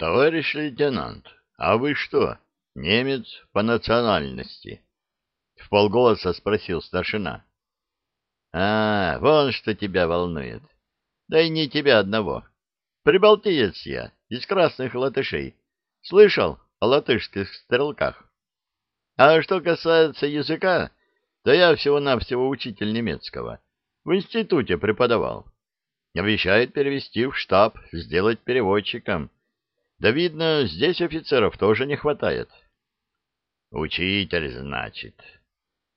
Товарищ лейтенант, а вы что, немец по национальности? В полголоса спросил старшина. А, вон что тебя волнует. Да и не тебя одного. Прибалтиец я, из красных латышей. Слышал о латышских стрелках? А что касается языка, то я всего-навсего учитель немецкого. В институте преподавал. Обещает перевести в штаб, сделать переводчиком. Да, видно, здесь офицеров тоже не хватает. Учитель, значит.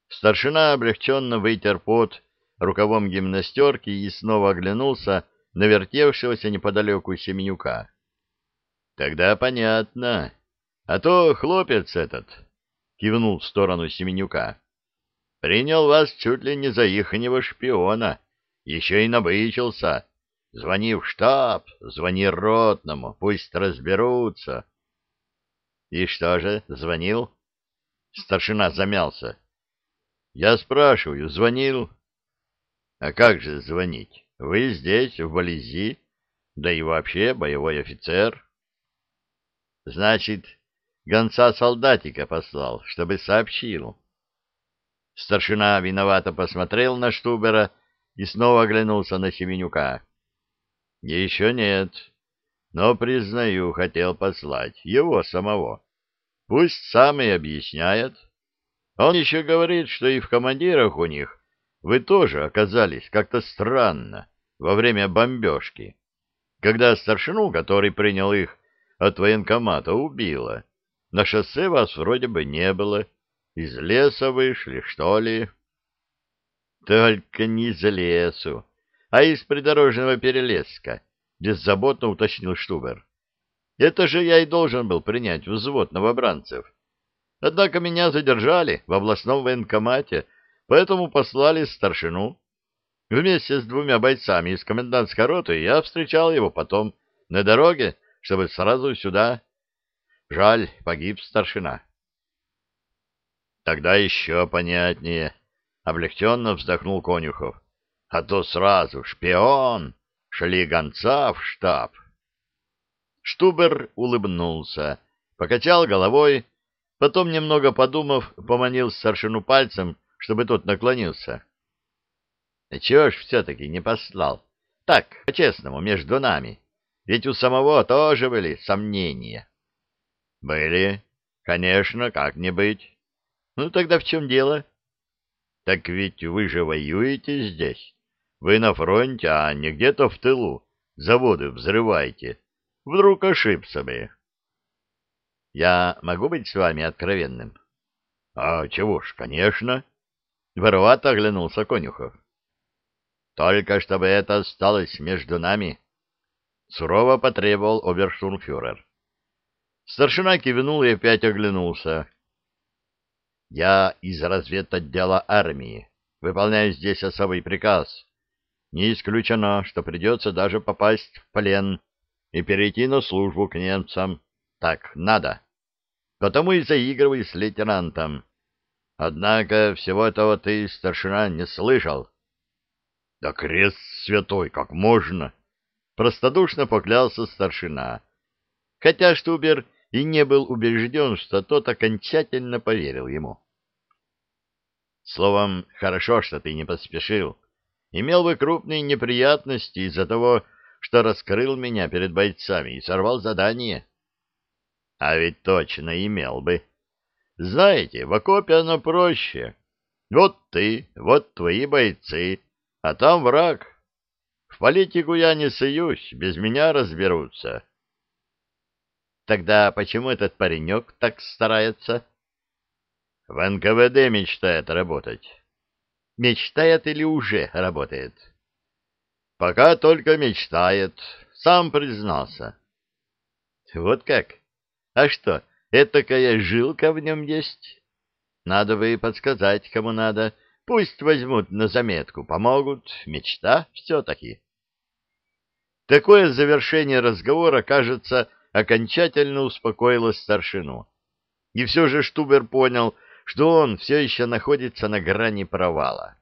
Старшина облегченно вытер пот рукавом гимнастерки и снова оглянулся на вертевшегося неподалеку Семенюка. — Тогда понятно. А то хлопец этот, — кивнул в сторону Семенюка, — принял вас чуть ли не за ихнего шпиона, еще и набычился. Звони в штаб, звони ротному, пусть разберутся. — И что же, звонил? Старшина замялся. — Я спрашиваю, звонил? — А как же звонить? Вы здесь, в Болези, да и вообще боевой офицер. — Значит, гонца-солдатика послал, чтобы сообщил. Старшина виновато посмотрел на Штубера и снова оглянулся на Семенюка. Еще нет, но, признаю, хотел послать его самого. Пусть сам и объясняет. Он еще говорит, что и в командирах у них вы тоже оказались как-то странно во время бомбежки, когда старшину, который принял их от военкомата, убило. На шоссе вас вроде бы не было. Из леса вышли, что ли? Только не из лесу а из придорожного перелеска, — беззаботно уточнил Штубер. Это же я и должен был принять взвод новобранцев. Однако меня задержали в областном военкомате, поэтому послали старшину. Вместе с двумя бойцами из комендантской роты я встречал его потом на дороге, чтобы сразу сюда. Жаль, погиб старшина. Тогда еще понятнее. Облегченно вздохнул Конюхов а то сразу шпион, шли гонца в штаб. Штубер улыбнулся, покачал головой, потом, немного подумав, поманил старшину пальцем, чтобы тот наклонился. — Чего ж все-таки не послал? Так, по-честному, между нами. Ведь у самого тоже были сомнения. — Были. Конечно, как не быть. — Ну, тогда в чем дело? — Так ведь вы же воюете здесь. Вы на фронте, а не где-то в тылу. Заводы взрываете. Вдруг ошибся бы. Я могу быть с вами откровенным? А чего ж, конечно. Воровато оглянулся Конюхов. Только чтобы это осталось между нами. Сурово потребовал оберштурмфюрер. Старшина кивнул и опять оглянулся. Я из разведотдела армии. Выполняю здесь особый приказ не исключено, что придется даже попасть в плен и перейти на службу к немцам. Так надо. Потому и заигрывай с лейтенантом. Однако всего этого ты, старшина, не слышал. — Да крест святой, как можно! — простодушно поклялся старшина. Хотя Штубер и не был убежден, что тот окончательно поверил ему. — Словом, хорошо, что ты не поспешил. — имел бы крупные неприятности из-за того, что раскрыл меня перед бойцами и сорвал задание. А ведь точно имел бы. Знаете, в окопе оно проще. Вот ты, вот твои бойцы, а там враг. В политику я не суюсь, без меня разберутся. Тогда почему этот паренек так старается? В НКВД мечтает работать. Мечтает или уже работает? Пока только мечтает, сам признался. Вот как? А что, этакая жилка в нем есть? Надо бы подсказать, кому надо. Пусть возьмут на заметку, помогут. Мечта все-таки. Такое завершение разговора, кажется, окончательно успокоило старшину. И все же Штубер понял, что он все еще находится на грани провала.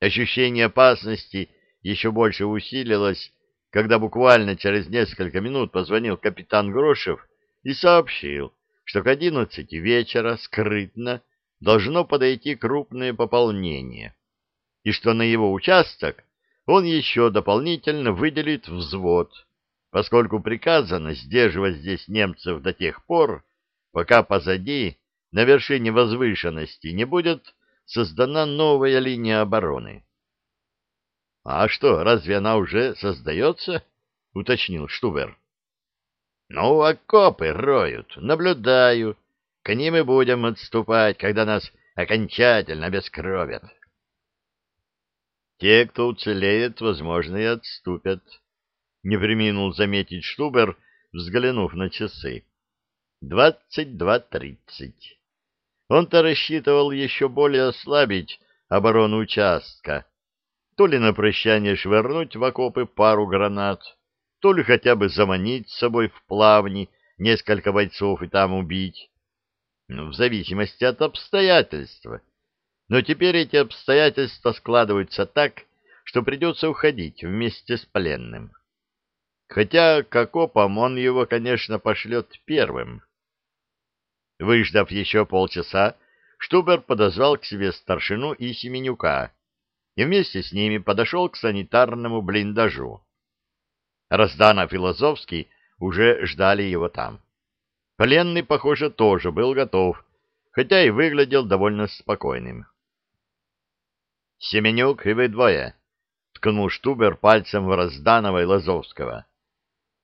Ощущение опасности еще больше усилилось, когда буквально через несколько минут позвонил капитан Грошев и сообщил, что к одиннадцати вечера скрытно должно подойти крупное пополнение, и что на его участок он еще дополнительно выделит взвод, поскольку приказано сдерживать здесь немцев до тех пор, пока позади, на вершине возвышенности, не будет создана новая линия обороны. — А что, разве она уже создается? — уточнил Штубер. — Ну, окопы роют, наблюдаю. К ним и будем отступать, когда нас окончательно обескровят. Те, кто уцелеет, возможно, и отступят. Не приминул заметить Штубер, взглянув на часы. Двадцать два тридцать. Он-то рассчитывал еще более ослабить оборону участка, то ли на прощание швырнуть в окопы пару гранат, то ли хотя бы заманить с собой в плавни несколько бойцов и там убить. Ну, в зависимости от обстоятельств. Но теперь эти обстоятельства складываются так, что придется уходить вместе с пленным. Хотя к окопам он его, конечно, пошлет первым. Выждав еще полчаса, Штубер подозвал к себе старшину и Семенюка, и вместе с ними подошел к санитарному блиндажу. Разданов и Лазовский уже ждали его там. Пленный, похоже, тоже был готов, хотя и выглядел довольно спокойным. — Семенюк и вы двое, — ткнул Штубер пальцем в Разданова и Лазовского. —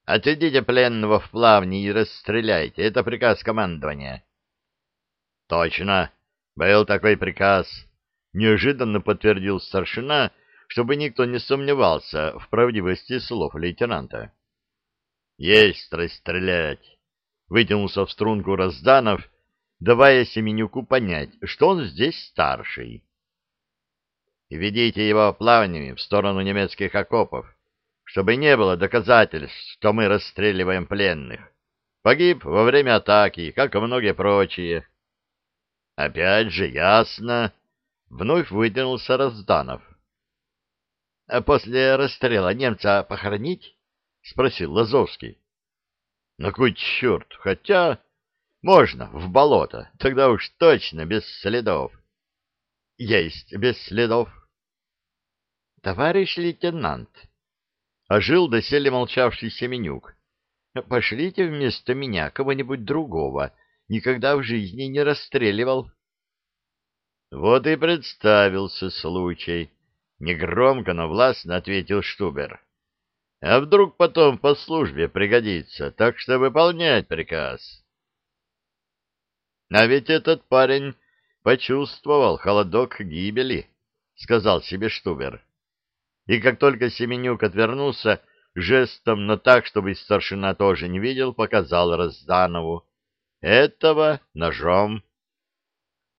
Отведите пленного в плавни и расстреляйте. Это приказ командования. — Точно. Был такой приказ. Неожиданно подтвердил старшина, чтобы никто не сомневался в правдивости слов лейтенанта. — Есть расстрелять. Вытянулся в струнку Разданов, давая Семенюку понять, что он здесь старший. — Ведите его плавнями в сторону немецких окопов, чтобы не было доказательств, что мы расстреливаем пленных. Погиб во время атаки, как и многие прочие. — Опять же, ясно. Вновь вытянулся Разданов. — А после расстрела немца похоронить? — спросил Лазовский. — На кой черт? Хотя... Можно, в болото. Тогда уж точно без следов. — Есть без следов. — Товарищ лейтенант, — ожил доселе молчавший Семенюк, — пошлите вместо меня кого-нибудь другого, — никогда в жизни не расстреливал. Вот и представился случай. Негромко, но властно ответил Штубер. А вдруг потом по службе пригодится, так что выполнять приказ. А ведь этот парень почувствовал холодок гибели, сказал себе Штубер. И как только Семенюк отвернулся, жестом, но так, чтобы старшина тоже не видел, показал Разданову. Этого ножом